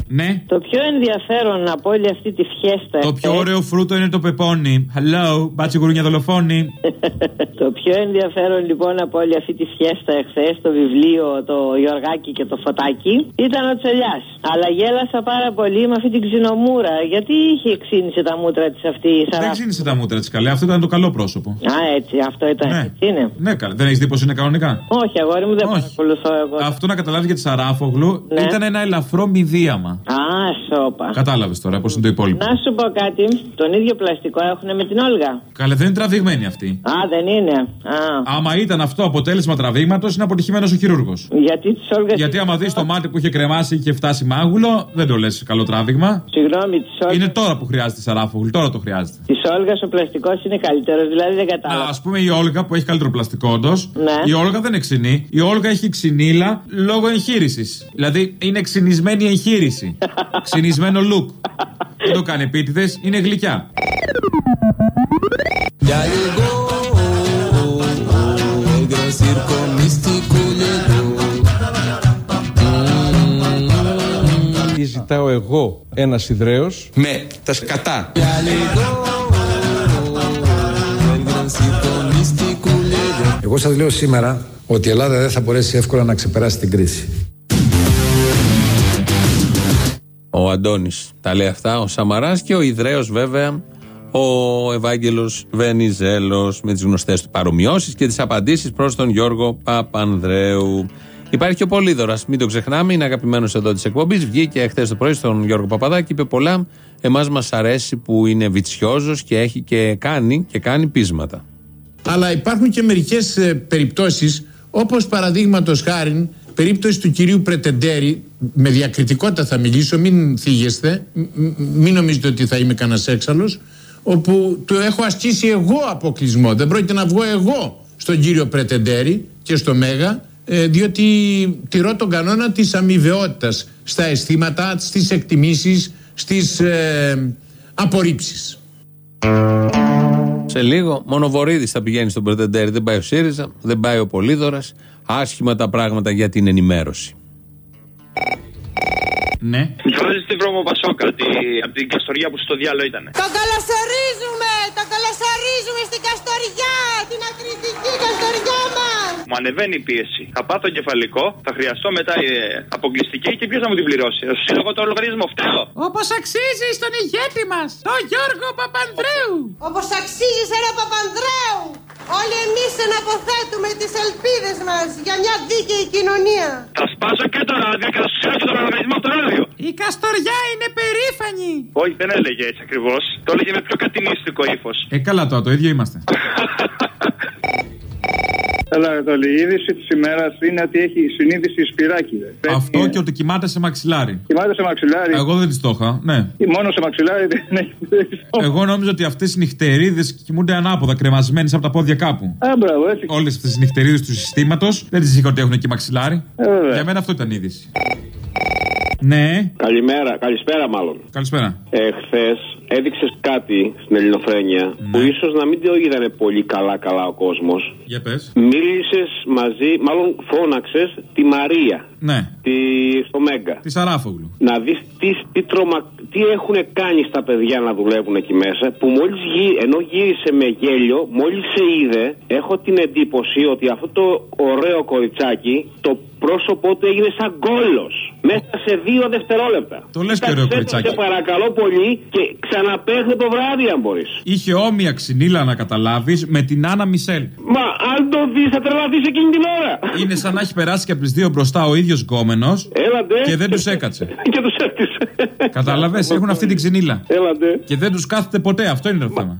Ναι. Το πιο ενδιαφέρον από όλη αυτή τη φιέστα. Το πιο ωραίο φρούτο είναι το πεπόνι. Hello, μπάτσι γουρούνια δολοφόνη. Το πιο ενδιαφέρον λοιπόν από όλη αυτή τη φιέστα εχθές, το βιβλίο, το Γιωργάκι και το Φωτάκι, ήταν ο Τσελιάς. Αλλά γέλασα πάρα πολύ με αυτή την ξινομούρα. Γιατί είχε ξύνησε τα μούτρα της αυτή η Δεν Σαράφ. ξύνησε τα μούτρα της καλέ, αυτό ήταν το καλό πρόσωπο. Α, έτσι, αυτό ήταν. Ναι. Έτσι είναι. Ναι, καλά. Δεν έχεις δει πως είναι κανονικά; Όχι, αγόρι μου, δεν παρακολουθώ εγώ. Αυτό να καταλάβει για τη Σαράφογλου Ναι. ήταν ένα ελαφρό μηδίαμα. Α, σώπα. Κατάλαβες τώρα πώς είναι το υπόλοιπο. Να σου πω κάτι, τον ίδιο πλαστικό έχουν με την Όλγα. Καλέ, δεν είναι τραβηγμένη αυτή. Α, δεν είναι. Α, Άμα ήταν αυτό αποτέλεσμα τραβήγματος, είναι αποτυχημένος ο χειρούργος. γιατί της Όλγα. Γιατί άμα δεις το μάτι που είχε κρεμάσει και φτάσει μάγουλο, δεν το λες καλό τράβηγμα. Συγγνώμη, της Όλγα. Είναι τώρα που χρειάζεται η Σαράφογλου, τώρα το χρειάζεται. Της Όλγας ο πλαστικός είναι καλύτερος, δηλαδή δεν κατάλαβα. Α πούμε η Όλγα που έχει καλύτερο πλαστικό όντως. Ναι. Η Όλγα δεν είναι ξινή. Η Όλγα έχει ξυνήλα λόγω εγχείρησης. Δηλαδή είναι ξυνισμένη εγχείρηση. Ξυνισμένο look. Δεν το κάνει επίτηδες, είναι γλυκιά. Ya llegó el gran circo místico llegó. Τι ζητάω εγώ ένας Ιδραίος; Με τα σκατά. Ya llegó el gran circo místico llegó. Εγώ σας λέω σήμερα ότι η Ελλάδα δεν θα μπορέσει εύκολα να ξεπεράσει την κρίση. Ο Αντώνης τα λέει αυτά, ο Σαμαράς και ο Ιδραίος βέβαια, ο Ευάγγελος Βενιζέλος με τις γνωστές του παρομοιώσεις και τις απαντήσεις προς τον Γιώργο Παπανδρέου. Υπάρχει και ο Πολύδωρας, μην το ξεχνάμε, είναι αγαπημένος εδώ της εκπομπής. Βγήκε χθες το πρωί στον Γιώργο Παπαδάκη, είπε πολλά. Εμάς μας αρέσει που είναι βιτσιόζος και έχει και κάνει και κάνει πείσματα. Αλλά υπάρχουν και μερικές περιπτώσεις, όπως παραδείγματος χάρη περίπτωση του κυρίου Πρετεντέρη. Με διακριτικότητα θα μιλήσω, μην θίγεστε, μ- μ- μην νομίζετε ότι θα είμαι κανένας έξαλλος. Όπου του έχω ασκήσει εγώ αποκλεισμό. Δεν πρόκειται να βγω εγώ στον κύριο Πρετεντέρη και στο Μέγα, ε, διότι τηρώ τον κανόνα της αμοιβαιότητας στα αισθήματα, στις εκτιμήσεις, στις ε, απορρίψεις. Σε λίγο, μόνο ο Βορύδης θα πηγαίνει στον Πρετεντέρη. Δεν πάει ο ΣΥΡΙΖΑ, δεν πάει ο Πολύδωρας. Άσχημα τα πράγματα για την ενημέρωση. Ναι. Βάζει τη βρώμο Πασόκα τη- από την Καστοριά που στο διάλογο ήταν. Το καλωσορίζουμε! Το καλωσορίζουμε στην Καστοριά! Την ακριτική Καστοριά μας! Μου ανεβαίνει η πίεση. Θα πάθω κεφαλικό, θα χρειαστώ μετά ε, αποκλειστική και ποιος θα μου την πληρώσει. Θα σου στείλω εγώ το λογαριασμό φταίω. Όπως αξίζει στον ηγέτη μας, τον Γιώργο Παπανδρέου! Όπως αξίζει σε ένα Παπανδρέου! Όλοι εμείς εναποθέτουμε τις ελπίδες μας για μια δίκαιη κοινωνία. Θα σπάσω και το ράδιο και θα σου στείλω και το λογαριασμό από το ράδιο. Η Καστοριά είναι περήφανη! Όχι, δεν έλεγε έτσι ακριβώς. Το έλεγε με πιο κατηνίστικο ύφος. Ε, καλά τώρα, το ίδιο είμαστε. Έλα, Ανατολή, η είδηση της ημέρας είναι ότι έχει συνείδηση σπυράκι. ρε. Αυτό και ότι κοιμάται σε μαξιλάρι. Κοιμάται σε μαξιλάρι. Εγώ δεν τη το είχα, ναι. Ή Μόνο σε μαξιλάρι δεν έχει. Εγώ νόμιζα ότι αυτές οι νυχτερίδες κοιμούνται ανάποδα, κρεμασμένες από τα πόδια κάπου. Α, μπράβο, έτσι. Όλες αυτές οι νυχτερίδες του συστήματος δεν τις είχα ότι έχουν και μαξιλάρι. Ε, βέβαια. Για μένα αυτό ήταν η είδηση. Ναι, Καλημέρα, καλησπέρα μάλλον. καλησπέρα. Ε, Χθες έδειξες κάτι στην Ελληνοφρένεια που ίσως να μην το είδανε πολύ καλά-καλά ο κόσμος. Για πες. Μίλησες μαζί, μάλλον φώναξες τη Μαρία. Ναι, Τη, στο Μέγκα. τη Σαράφογλου. Να δεις τι, τι, τρομα... τι έχουν κάνει στα παιδιά να δουλεύουν εκεί μέσα. Που μόλις γύ... ενώ γύρισε με γέλιο, μόλις σε είδε, έχω την εντύπωση ότι αυτό το ωραίο κοριτσάκι, το πρόσωπό του έγινε σαν γκόλος. Μέσα σε δύο δευτερόλεπτα. Το λες και Κοίταξε ωραίο το, κοριτσάκι. Σε παρακαλώ πολύ και ξαναπέχνε το βράδυ, αν μπορείς. Είχε όμοια ξυνήλα να καταλάβεις με την Άννα Μισελ. Μα αν το δεις, θα τρελαθεί εκείνη την ώρα. Είναι σαν να έχει περάσει και από τις δύο μπροστά ο ίδιος γκόμενος Έλατε. και δεν τους έκατσε. και τους έφτιασε. Κατάλαβες, έχουν αυτή την ξυνήλα. Έλατε. Και δεν τους κάθεται ποτέ, αυτό είναι το θέμα.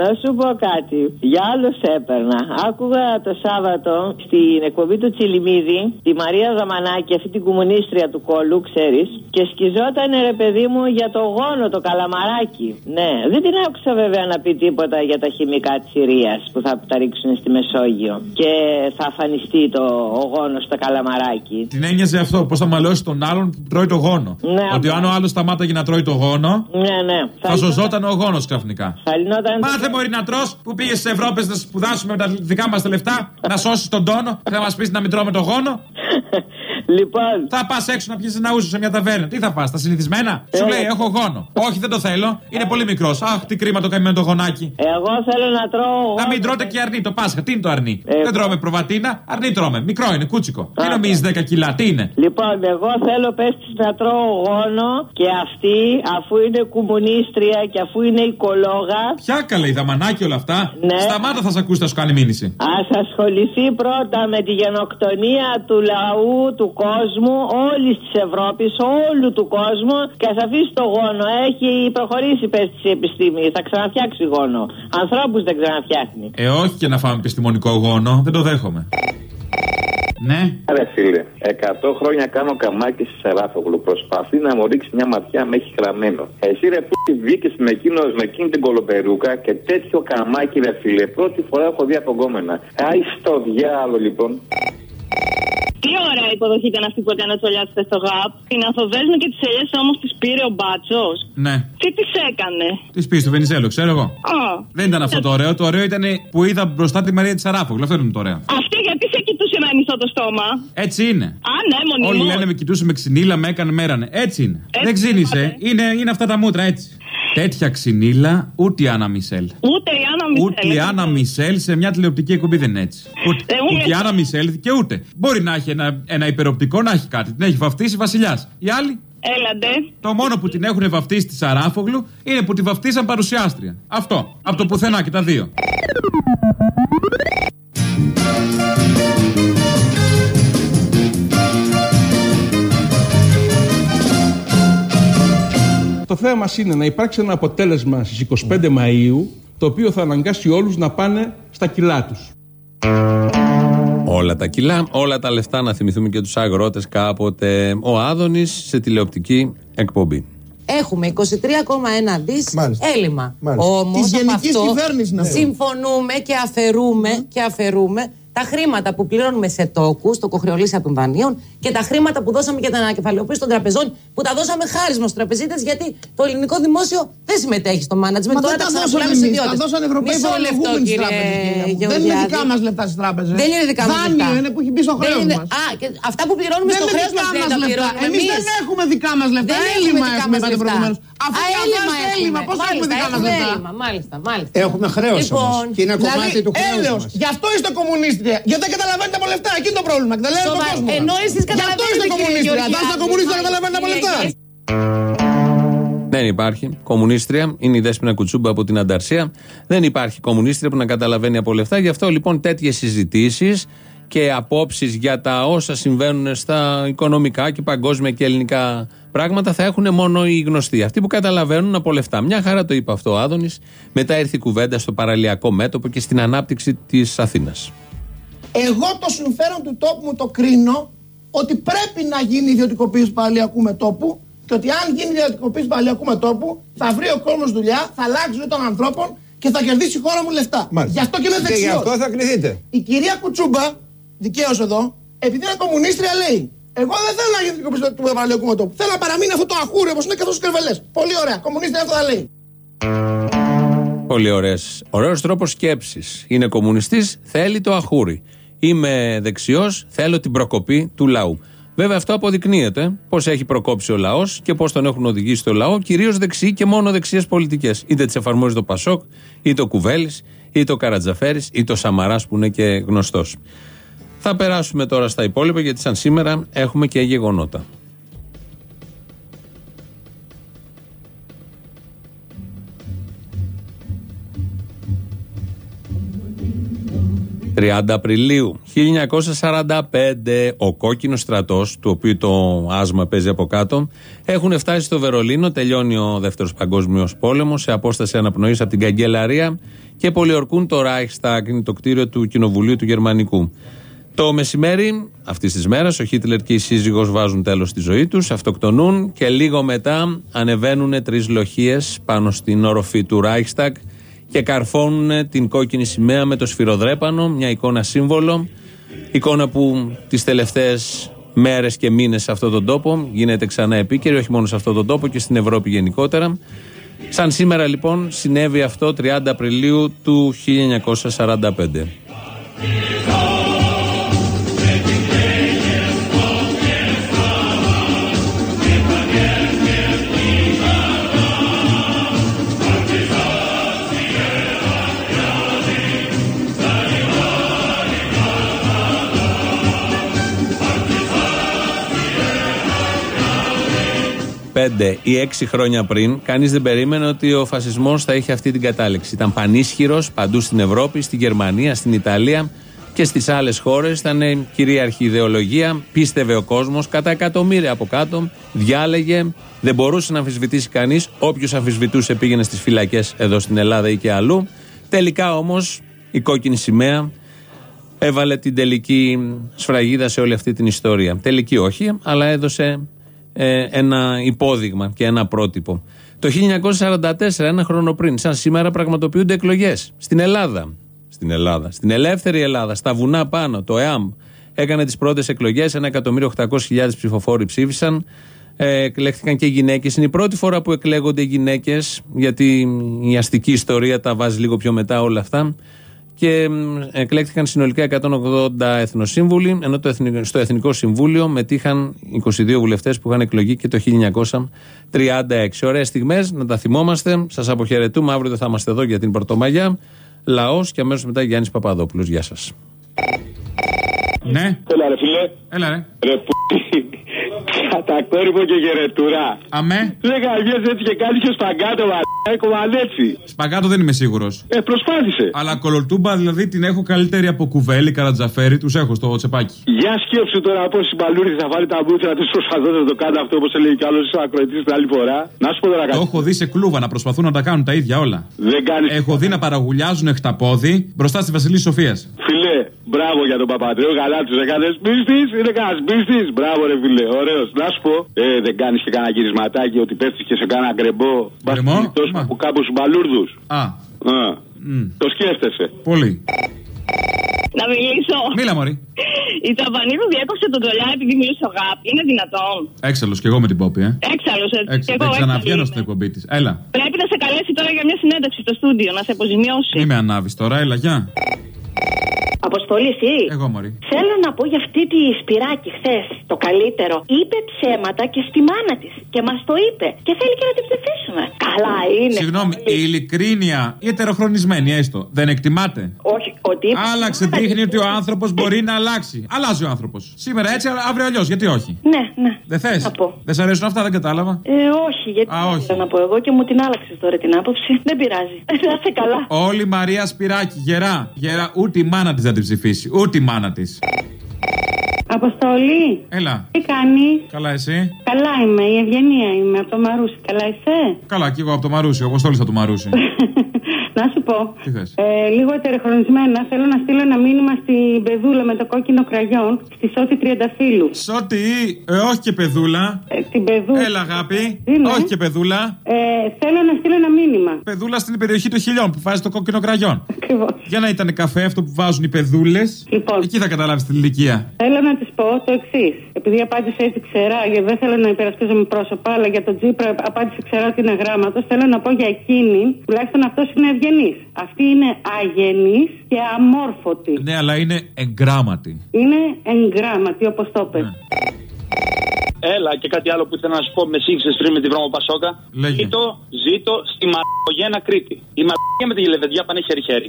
Να σου πω κάτι. Για άλλο σε έπαιρνα. Άκουγα το Σάββατο στην εκπομπή του Τσιλιμίδη τη Μαρία Δαμανάκη, αυτή την κομμουνίστρια του κόλου, ξέρεις, και σκιζόταν ρε παιδί μου για το γόνο, το καλαμαράκι. Ναι, δεν την άκουσα βέβαια να πει τίποτα για τα χημικά της Συρίας που θα τα ρίξουν στη Μεσόγειο. Και θα αφανιστεί το ο γόνος στο καλαμαράκι. Την ένοιαζε αυτό, πώς θα μαλώσει τον άλλον που τρώει το γόνο. Ναι, Ότι αν ο άλλος σταμάταγε να τρώει το γόνο, Ναι, ναι. θα σωζόταν ο γόνος ξαφνικά. Θα λυνόταν. Μάθε μπορεί να τρως που πήγες στις Ευρώπες να σπουδάσουμε με τα δικά μας τα λεφτά, να σώσεις τον τόνο, θα μας πεις να μην τρώμε το γόνο. Λοιπόν. Θα πας έξω να πιει ένα ούζο σε μια ταβέρνα. Τι θα πας, τα συνηθισμένα; Σου λέει, έχω γόνο. Όχι, δεν το θέλω. Είναι πολύ μικρός. Αχ, τι κρίμα το καημένο το γονάκι. Εγώ θέλω να τρώω. Να μην τρώτε και αρνί το Πάσχα. Τι είναι το αρνί; Δεν τρώμε προβατίνα, αρνί τρώμε. Μικρό είναι, κούτσικο. Τι νομίζεις 10 κιλά, τι είναι; Λοιπόν, εγώ θέλω πέστη να τρώω γόνο και αυτή, αφού είναι κομμουνίστρια και αφού είναι οικολόγα. Ποια καλέ, η δαμανάκι όλα αυτά. Ναι. Σταμάτα θα σε ακούσει, θα σου κάνει μήνυση. Α ασχοληθεί πρώτα με τη γενοκτονία του λαού, του κόσμου, όλης της Ευρώπης, όλου του κόσμου και ας αφήσει το γόνο. Έχει προχωρήσει πέστη η επιστήμη. Θα ξαναφτιάξει γόνο. Ανθρώπους δεν ξαναφτιάχνει. Ε, όχι και να φάμε επιστημονικό γόνο, δεν το δέχομαι. Ναι. Ρε φίλε, 100 χρόνια κάνω καμάκι στη Σεράφογλου. Προσπαθεί να μου ρίξει μια ματιά, με έχει γραμμένο. Εσύ ρε που βγήκες με, εκείνος, με εκείνη την κολοπερούκα και τέτοιο καμάκι ρε φίλε. Πρώτη φορά έχω δει απογόμενα. Άι στο διάλο λοιπόν. Τι ωραία υποδοχή ήταν αυτή που έκανε ο Τσολιάτη στο ΓΑΠ. Την Αθοδέσμη και τις ελιές όμως τις πήρε ο Μπάτσος. Ναι. Τι τις έκανε; Τις πει στο Βενιζέλο, ξέρω εγώ. Α. Δεν ήταν αυτό το ωραίο. Το ωραίο ήταν που είδα μπροστά τη Μαρία τη Σαράφογλου. Αυτό ήταν το ωραίο. Αυτή γιατί σε κοιτούσε με ανοιχτό το στόμα; Έτσι είναι. Α, ναι, μονίμως. Όλοι λένε με κοιτούσε με ξυνήλα, με έκανε μέρανε. Έτσι είναι. Δεν ξύνησε. Είναι, είναι αυτά τα μούτρα έτσι. Τέτοια ξυνήλα ούτε η Άννα Μισελ. Ούτε η Άννα Μισελ. Ούτε η Άννα Μισελ σε μια τηλεοπτική εκπομπή δεν είναι έτσι. Ούτε, Ε, μου ούτε η λες- Άννα Μισελ και ούτε. Μπορεί να έχει ένα, ένα υπεροπτικό, να έχει κάτι. Την έχει βαφτίσει βασιλιάς. Οι άλλοι. Έλαντε. Το μόνο που την έχουν βαφτίσει τη Σαράφογλου είναι που τη βαφτίσαν παρουσιάστρια. Αυτό. Από το πουθενά και τα δύο. Το θέμα μας είναι να υπάρξει ένα αποτέλεσμα στις 25 Μαΐου το οποίο θα αναγκάσει όλους να πάνε στα κιλά τους. Όλα τα κιλά, όλα τα λεφτά, να θυμηθούμε και τους αγρότες κάποτε. Ο Άδωνης σε τηλεοπτική εκπομπή. Έχουμε 23,1 δις έλλειμμα. Μάλιστα. Όμως Της από γενικής αυτό κυβέρνησης, ναι. συμφωνούμε και αφαιρούμε, και αφαιρούμε τα χρήματα που πληρώνουμε σε τόκους, τοκοχρεωλήσει απεμβανίων και τα χρήματα που δώσαμε για την ανακεφαλαιοποίηση των τραπεζών που τα δώσαμε χάρισμα στους τραπεζίτες γιατί το ελληνικό δημόσιο δεν συμμετέχει στο management. Μα Τώρα δεν τα ξαναπουλάμε δώσαμε στους εμείς, τα ιδιώτες. δώσαν Ευρωπαίοι Μισό λεπτό, φορολογούμενοι στις κύριε τράπεζες, κυρία μου. Δεν είναι Γεωργιάδη. δικά μας λεφτά στις τράπεζες. Δεν είναι δικά μας Δάνειο λεφτά. είναι που έχει μπει στο Δεν χρέος είναι- μας. Α, και αυτά που πληρώνουμε Δεν στο είναι χρέος μας δικά δεν μας τα λεφτά. πληρώνουμε. Εμείς εμείς. δεν έχουμε δικά μας λεφτά. Δεν έχουμε Έλλειμμα δικά έχουμε, μας είπατε λεφτά. προηγουμένως. Αφού Α, για έλλειμμα μας έλλειμμα, έχουμε. πώς έχουμε Μάλιστα, δικά μας έχουμε λεφτά; έλλειμμα. Μάλιστα, μάλιστα. Έχουμε χρέος Λοιπόν, όμως. Και είναι κομμάτι του χρέους έλεος. Γι' αυτό είστε κομμουνίστρια. Γιατί δεν καταλαβαίνετε από λεφτά. Εκεί είναι το πρόβλημα. Και δεν λένε τον Σοβα- κόσμο. ενώ εσείς Γι' αυτό είστε καταλαβαίνετε, κύριε κομμουνίστρια. Αν είστε Γεωργιάδη, κομμουνίστρια δεν μάλιστα, καταλαβαίνετε από κύριε λεφτά. Δεν υπάρχει κομμουνίστρια. Είναι η Δέσποινα Κουτσούμπα από την Ανταρσία. Δεν υπάρχει κομμουνίστρια που να καταλαβαίνει από λεφτά. Γι' αυτό λοιπόν τέτοιες συζητήσεις και απόψεις για τα όσα συμβαίνουν στα οικονομικά και παγκόσμια και ελληνικά πράγματα θα έχουν μόνο οι γνωστοί. Αυτοί που καταλαβαίνουν από λεφτά. Μια χαρά το είπε αυτό ο Άδωνης. Μετά ήρθε η κουβέντα στο παραλιακό μέτωπο και στην ανάπτυξη της Αθήνας. Εγώ το συμφέρον του τόπου μου το κρίνω ότι πρέπει να γίνει ιδιωτικοποίηση του παραλιακού μετόπου και ότι αν γίνει ιδιωτικοποίηση του παραλιακού μετόπου θα βρει ο κόσμος δουλειά, θα αλλάξει η ζωή των ανθρώπων και θα κερδίσει η χώρα μου λεφτά. Γι' αυτό και είμαι Και δεξιός. γι' αυτό θα κληθείτε. Η κυρία Κουτσούμπα, δικαίως εδώ, επειδή είναι κομμουνίστρια, λέει: Εγώ δεν θέλω να γίνει ιδιωτικοποίηση του παραλιακού μετόπου. Θέλω να παραμείνει αυτό το αχούρι όπως είναι και αυτός του κρεβελέ. Πολύ ωραία. Κομμουνίστρια αυτό θα λέει. Πολύ ωραίες. Ωραίος τρόπος σκέψης. Είναι κομμουνιστής, θέλει το αχούρι. Είμαι δεξιός, θέλω την προκοπή του λαού. Βέβαια αυτό αποδεικνύεται πώς έχει προκόψει ο λαός και πώς τον έχουν οδηγήσει το λαό, κυρίως δεξιοί και μόνο δεξιές πολιτικές. Είτε τις εφαρμόζει το Πασόκ, είτε ο Κουβέλης, είτε ο Καρατζαφέρης, είτε ο Σαμαράς που είναι και γνωστός. Θα περάσουμε τώρα στα υπόλοιπα γιατί σαν σήμερα έχουμε και γεγονότα. 30 Απριλίου 1945 ο κόκκινος στρατός, του οποίου το άσμα παίζει από κάτω, έχουν φτάσει στο Βερολίνο. Τελειώνει ο δεύτερος παγκόσμιος πόλεμος σε απόσταση αναπνοής από την καγκελαρία και πολιορκούν το Reichstag, είναι το κτίριο του Κοινοβουλίου του Γερμανικού. Το μεσημέρι αυτής της μέρας ο Χίτλερ και η σύζυγος βάζουν τέλος στη ζωή τους, αυτοκτονούν και λίγο μετά ανεβαίνουν τρεις λοχίες πάνω στην οροφή του Reichstag και καρφώνουν την κόκκινη σημαία με το σφυροδρέπανο, μια εικόνα σύμβολο. Εικόνα που τις τελευταίες μέρες και μήνες σε αυτόν τον τόπο γίνεται ξανά επίκαιρη, όχι μόνο σε αυτόν τον τόπο και στην Ευρώπη γενικότερα. Σαν σήμερα λοιπόν συνέβη αυτό 30 Απριλίου του 1945. Πέντε ή έξι χρόνια πριν, κανείς δεν περίμενε ότι ο φασισμός θα είχε αυτή την κατάληξη. Ήταν πανίσχυρος παντού στην Ευρώπη, στη Γερμανία, στην Ιταλία και στις άλλες χώρες. Ήταν κυρίαρχη ιδεολογία, πίστευε ο κόσμος, κατά εκατομμύρια από κάτω, διάλεγε, δεν μπορούσε να αμφισβητήσει κανείς. Όποιος αμφισβητούσε πήγαινε στις φυλακές εδώ στην Ελλάδα ή και αλλού. Τελικά όμως η κόκκινη σημαία έβαλε την τελική σφραγίδα σε όλη αυτή την ιστορία. Τελική όχι, αλλά έδωσε ε, ένα υπόδειγμα και ένα πρότυπο. Το 1944, ένα χρόνο πριν, σαν σήμερα, πραγματοποιούνται εκλογές στην Ελλάδα. Στην Ελλάδα. Στην ελεύθερη Ελλάδα, στα βουνά πάνω, το ΕΑΜ έκανε τις πρώτες εκλογές. 1.800.000 ψηφοφόροι ψήφισαν. Ε, εκλέχθηκαν και οι γυναίκες. Είναι η πρώτη φορά που εκλέγονται οι γυναίκες, γιατί η αστική ιστορία τα βάζει λίγο πιο μετά όλα αυτά. Και μ, εκλέχθηκαν συνολικά 180 εθνοσύμβουλοι, ενώ το Εθνικό- στο Εθνικό Συμβούλιο μετήχαν 22 βουλευτές που είχαν εκλογεί και το 1936. Ωραίες στιγμές, να τα θυμόμαστε. Σας αποχαιρετούμε. Αύριο δεν θα είμαστε εδώ για την Πρωτομαγιά. Λαός και αμέσως μετά Γιάννης Παπαδόπουλος. Γεια σας. Ναι. Έλα ρε φίλε. Έλα ρε. Ρε που... Κατακόρυφο και γερετουρά. Αμέ. Λέγα βγες έτσι και κάνει και σπαγκάτο μα. Κομμανέτσι. Σπαγκάτο δεν είμαι σίγουρος. Ε, προσπάθησε. Αλλά κολοτούμπα δηλαδή την έχω καλύτερη από κουβέλη, καρατζαφέρι, τους έχω στο τσεπάκι. Για σκέψου τώρα πώς η Μπαλούρης θα βάλει τα μπούτρα της προσπαθώντα να το κάνει αυτό όπως έλεγε κι άλλος ο ακροητή την άλλη φορά. Να σου πω τώρα Το κάτι. έχω δει σε κλούβα να προσπαθούν να τα κάνουν τα ίδια όλα. Δεν κάνεις. Έχω δει να παραγουλιάζουν χταπόδι μπροστά στη Βασιλής Σοφίας. Φιλέ, μπράβο για τον Παπαντρέο, καλά τους έκανες πίστη, είναι κανένας πίστη. Μπράβο, ρε φιλέ, ωραίος. Να σου πω, ε, δεν κάνεις και κανένα γυρισματάκι ότι πέφτεις σε κανένα γκρεμπό. Γκρεμό; Τόσο από κάπου στου μπαλούρδους. Α, Το σκέφτεσαι. πολύ. Να μιλήσω. Μίλα, Μωρή. Η Τσαπανίδου διέκοψε τον Τζολιά επειδή μιλούσε ο Γάπ. Είναι δυνατόν. Έξαλλος κι εγώ με την Πόπη, ε. Έξαλλος έτσι. Έξαλλος. Και εγώ Δεν ξαναβγαίνω έξαλλη στην εκπομπή της. Έλα. είμαι. Πρέπει να σε καλέσει τώρα για μια συνέντευξη στο στούντιο, να σε αποζημιώσει. Μη με ανάβεις τώρα, έλα, γεια. Αποστολή, εσύ; Εγώ, Μωρή. Θέλω να πω για αυτή τη Σπυράκη χθες το καλύτερο. Είπε ψέματα και στη μάνα της. Και μας το είπε. Και θέλει και να την ψηφίσουμε. Καλά είναι. Συγγνώμη, η ειλικρίνεια, η ετεροχρονισμένη έστω, δεν εκτιμάται. Όχι, ότι είπε. Άλλαξε, δείχνει ότι ο άνθρωπος μπορεί να αλλάξει. Αλλάζει ο άνθρωπος. Σήμερα έτσι, αλλά αύριο αλλιώς. Γιατί όχι; Ναι, ναι. Δεν θες; Δεν σ' αρέσουν αυτά, δεν κατάλαβα. Ε, όχι, γιατί Α, όχι. θέλω να πω εγώ και μου την άλλαξες τώρα την άποψη. Δεν πειράζει. Να είστε καλά. Όλη η Μαρία Σπυράκη, γερά. Γερά, ούτε η μάνα της δεν την ψηφίσει. Ούτε η μάνα της. Αποστολή. Έλα. Τι κάνει; Καλά, εσύ; Καλά είμαι, η Ευγενία είμαι από το Μαρούσι. Καλά είσαι; Καλά, και εγώ από το Μαρούσι, όπω τόλισα του Μαρούσι. Να σου πω. Τι θες; Ε, λίγο ετερεχρονισμένα θέλω να στείλω ένα μήνυμα στην πεδούλα με το κόκκινο κραγιόν στη Σώτη Τριανταφύλου. Σώτη, ε, όχι και παιδούλα. Ε, την πεδούλα. Έλα, αγάπη. Είναι. Όχι και παιδούλα. Ε, θέλω να στείλω ένα μήνυμα. Παιδούλα στην περιοχή των χιλιών που βάζει το κόκκινο κραγιόν. Ακριβώς. Για να ήταν καφέ αυτό που βάζουν οι παιδούλε. Λοιπόν. Εκεί θα καταλάβεις την ηλικία. Θέλω να της πω το εξής. Επειδή απάντησε έτσι ξερά, γιατί δεν θέλω να υπερασπίζομαι πρόσωπα, αλλά για τον Τζίπρα απάντησε ξερά ότι είναι γράμματος. Θέλω να πω για εκείνη, τουλάχιστον αυτό είναι ευγενή. Αυτή είναι αγενή και αμόρφωτη. Ναι, αλλά είναι εγκράματη. Είναι εγγράμματη, όπως το είπε. Έλα και κάτι άλλο που ήθελα να σου πω. Με σύγχυσες πριν με τη βρώμα Πασόκα. Λέγε. Ζήτω, ζήτω στη Μαργογένα Κρήτη. Η Μαργογένα με τη Γελεβεδιά πάνε χέρι-χέρι.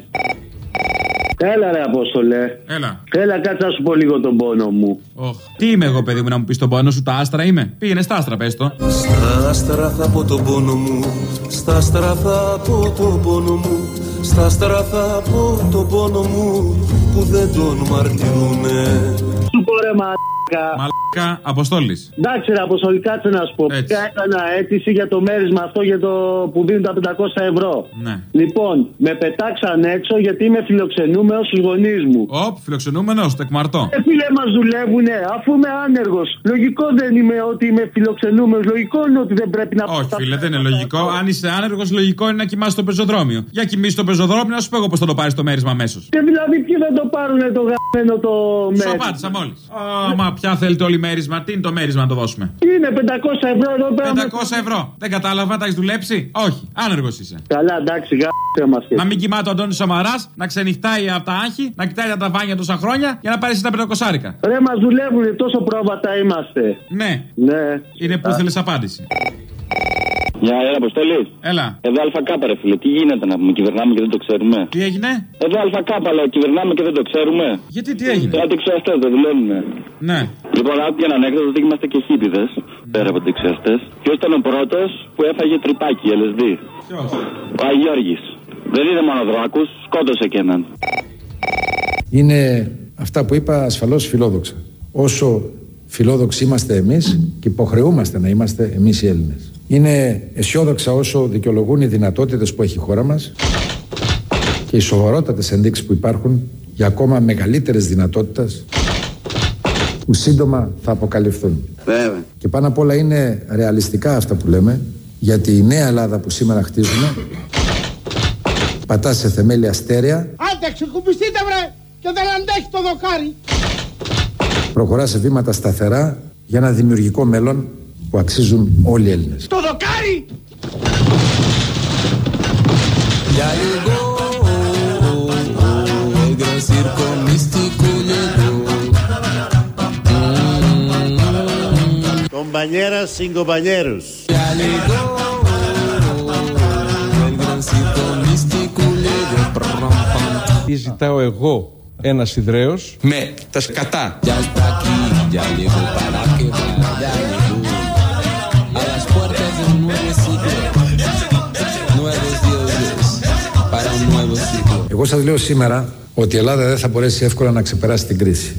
Έλα ρε Απόστολε. Έλα. Έλα κάτσε να σου πω λίγο τον πόνο μου. Οχ. Τι είμαι εγώ, παιδί μου, να μου πεις τον πόνο σου, τα άστρα είμαι; Πήγαινε στα άστρα, πες το. Στα άστρα θα πω τον πόνο μου Στα άστρα θα πω τον πόνο μου Στα άστρα θα πω τον πόνο μου Που δεν τον μαρτυρούνε Σου πω ρε μαλάκα. Μαλάκα, αποστόλης. Εντάξει ρε Αποστολή κάτσε να σου πω. Έτσι. Έκανα αίτηση για το μέρισμα αυτό για το που δίνουν τα 500 ευρώ; Ναι. Λοιπόν, με πετάξαν έξω γιατί είμαι φιλοξενούμενος στους γονείς μου. Οπ, φιλοξενούμενος, τεκμαρτό. Ε, φίλε μας δουλεύουνε, αφού είμαι άνεργος. Λογικό δεν είμαι ότι είμαι φιλοξενούμενος. Λογικό είναι ότι δεν πρέπει να Όχι, φίλε, δεν είναι λογικό. Αν είσαι άνεργος, λογικό είναι να κοιμάσαι στο πεζοδρόμιο. Για κοιμήσει στο πεζοδρόμιο, να σου πω εγώ πώς θα το πάρεις το μέρισμα αμέσως. Και δηλαδή ποιοι δεν το πάρουνε το γαμμένο το Σου μέρισμα; απάντησα μόλις. Μα πια θέλετε όλοι μέρισμα, τι είναι το μέρισμα να το δώσουμε; Είναι 500 ευρώ εδώ πέρα. 500 ευρώ. Δεν κατάλαβα, τα έχεις δουλέψει; Όχι, άνεργος είσαι. Καλά, εντάξει, γάμισε μας και. Να μην κοιμάται ο Αντώνης Σαμαράς, να ξενυχτάει από τα άγχη, να κοιτάει τα βάνια τόσα χρόνια για να πάρει εσύ τα πεντακοσάρικα. Ρε, μας δουλεύουν, τόσο πρόβατα είμαστε. Ναι, Ναι. είναι που θέλεις απάντηση. Μια έλα, Αποστολή. Έλα. Εδώ ΑΚ, ρε φίλε, τι γίνεται να πούμε, κυβερνάμε και δεν το ξέρουμε; Τι έγινε; Εδώ ΑΚ, λέω, κυβερνάμε και δεν το ξέρουμε. Γιατί τι έγινε; Οι αντιξιαστέ δεν δουλεύουν. Ναι. Λοιπόν, άκουγε έναν έκδοτο ότι είμαστε και χίπηδες, πέρα από αντιξιαστέ. Ποιος ήταν ο πρώτος που έφαγε τρυπάκι, LSD. Ποιος; Ο Αγιώργη. Δεν είναι μόνο δράκους, σκότωσε και έναν. Είναι αυτά που είπα ασφαλώς φιλόδοξα. Όσο φιλόδοξοι είμαστε εμείς και υποχρεούμαστε να είμαστε εμείς οι Έλληνες. Είναι αισιόδοξα όσο δικαιολογούν οι δυνατότητες που έχει η χώρα μας και οι σοβαρότατες ενδείξεις που υπάρχουν για ακόμα μεγαλύτερες δυνατότητες που σύντομα θα αποκαλυφθούν. Βέβαια. Και πάνω απ' όλα είναι ρεαλιστικά αυτά που λέμε γιατί η νέα Ελλάδα που σήμερα χτίζουμε πατά σε θεμέλια στέρεα Άντε, ξεκουμπιστείτε βρε και δεν αντέχει το δοκάρι. προχωρά σε βήματα σταθερά για ένα δημιουργικό μέλλον που αξίζουν όλοι οι Έλληνες. Το δοκάρι! Compañeras y. Τι ζητάω εγώ, ένας ιδραίος; Με τα σκατά. Εγώ σας λέω σήμερα ότι η Ελλάδα δεν θα μπορέσει εύκολα να ξεπεράσει την κρίση.